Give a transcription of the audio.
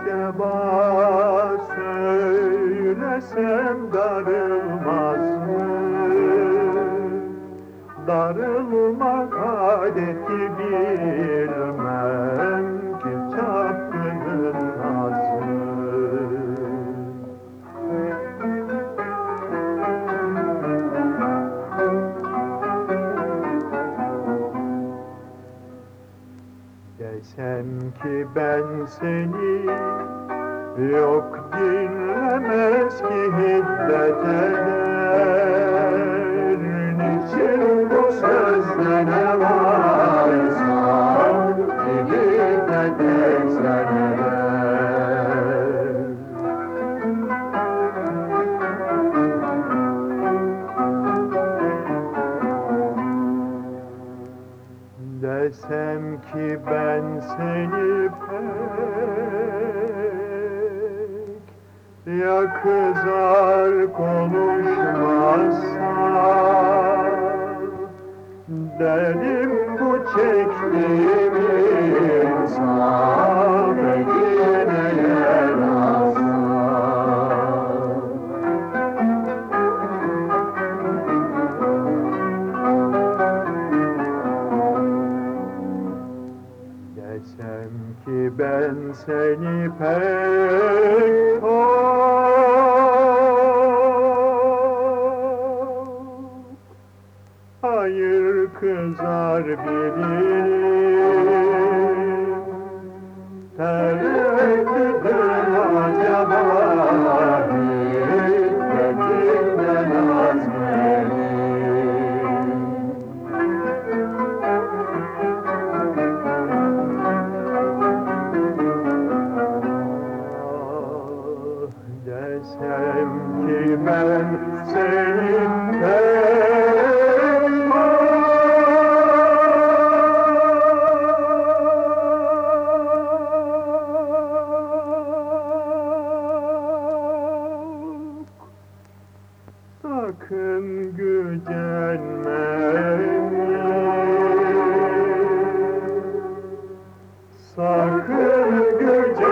acaba söylesem darılmaz mı? Darılmak adet gibidir? Desem ki ben seni yok dinlemez ki hiddet eder Niçin bu sözde ne varsa hiddet etsen Desem ki ben seni pek Ya kızar konuşmazsan Derim bu çektiğim ben seni çok Hayır kızar bir sakın gücenme. Sakın gücenme.